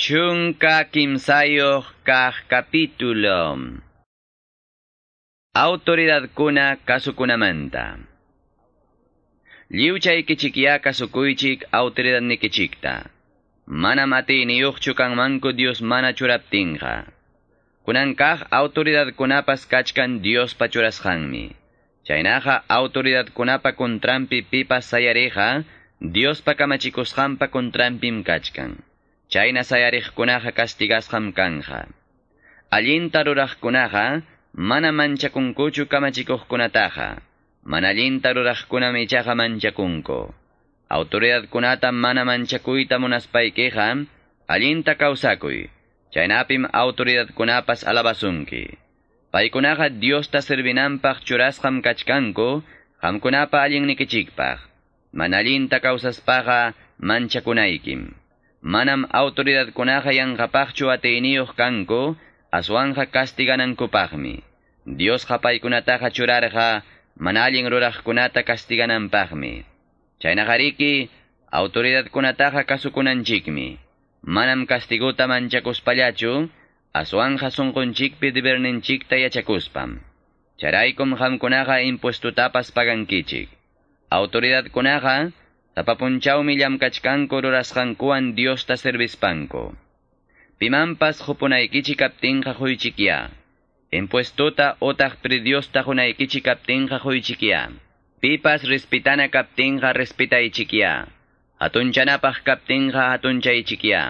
Chunka kimsayoq kaq capítulo. Autoridad kuna kasukunamanta. Liuchay kichikya kasukuychik autoridad nikichikta. Mana mati niyuqchu manko Dios mana churaptinqa. Kunankaq autoridad kunapas kachkan Dios pachurasqanmi. Chaynaqa autoridad kunapa kontrampi pipas sayareja, Dios pa kamachikusqanpa kontrampim kachkan. Chayna sayariqkunaqa castigasqam kanja. Allinta ruraqkunaqa mana manchakunkuchu kamachikuqkunataqa. Mana allinta ruraqkuna michaqa manchakunku. Autoridadkunata mana manchakuyta munaspaykiqa allinta kawsakuy. Chaynapim autoridadkunapas alabasunki. Paykunaqa Diosta servinanpaq churasqam kachkanku, qamkunapa allin nikichikpaq. Mana allinta kawsaspaqa manchakunaykim. Manam autoridad kunaja yanqapaqchu atayniyuq kanku, aswanja kastiganankupaqmi. Dios qapaykunataqa churarqa manallin ruraqkunata kastigananpaqmi. Chaynaqariki, autoridad kunataqa kasukunanchikmi. Manam kastiguta manchakuspallachu, aswanja sunqunchikpi diverninchikta yachakuspam. Charaykum hamkunaqa impuestutapas pagankichik. Autoridad kunaqa, Tapapunchawmi llamkachkanku rurasqankuwan Diosta servispanku. Pimampas hupunaykichi kaptinqa huychikya. Impuestuta otaq pri Diosta hunaykichi kaptinqa huychikya. Pipas respitana kaptinqa respitaychikya. Hatunchanapaq kaptinqa hatunchay-chikya.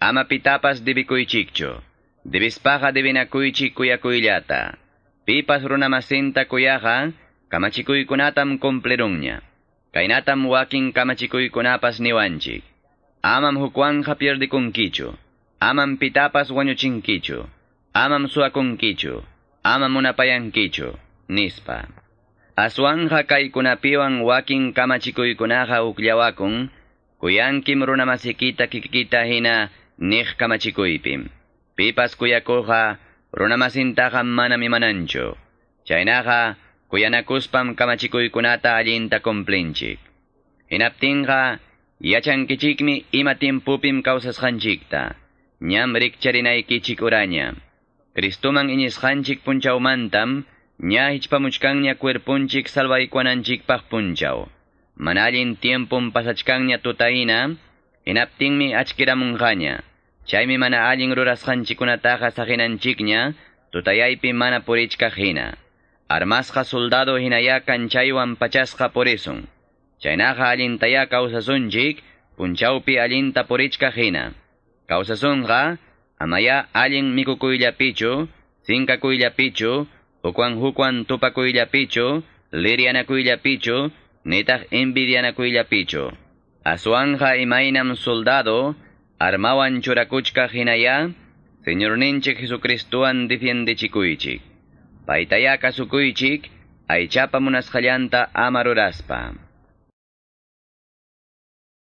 Ama pitapas dibikuychikchu. Dibispaqa dibinakuychik kuyakuyllata. Pipas runamasinta kuyaqa, kamachikuykunatam kumplerunña. Kainatam wakin kamachikuykunapas niwanchik. Amam hukwanja pierdikunkichu. Amam pitapas wañuchinkichu. Amam suakunkichu. Amam munapayankichu. Nispa. Aswanja kaykunapiwan wakin kamachikuykunaqa uklawakun, kuyankim runamasikita kikita hina nih kamachikuypim. Pipas kuyakuqa runamasintaqa manami mananchu. Chaynaqa kuyanakuspam kamachikuykunata allinta kumplinchik. Hinaptinqa, yachankichikmi ima tiempupim kawsasqanchikta, ñam rikcharinaykichik uraña. Kristuman iñisqanchik punchawmantam, ña hichpamuchkanña cuerpunchik salvaykuananchikpaq punchaw. Manallin tiempum pasachkanña tutayna, hinaptinmi achkiramunqaña. Chaymi mana allin rurasqanchikunataqa sahinanchikña, tutayaypi mana purichkaq hina. Armasqa soldado hinaya kanchaywan pachasqa purisun. Chaynaqa allintaya kawsasunchik, punchawpi allinta purichka hina. Kawsasunqa, amaya allin mikukuyllapichu, sinkakuyllapichu, hukwan hukwan tupakuyllapichu, lirianakuyllapichu, nitaq envidianakuyllapichu. Aswanja imaynam soldado, armawan churakuchka hinaya, Señor ninchik Jesucristuan defiendichikuychik. Paitaya paitayaka sukuichik, aichapa munas aychapamunasqallanta amaruraspa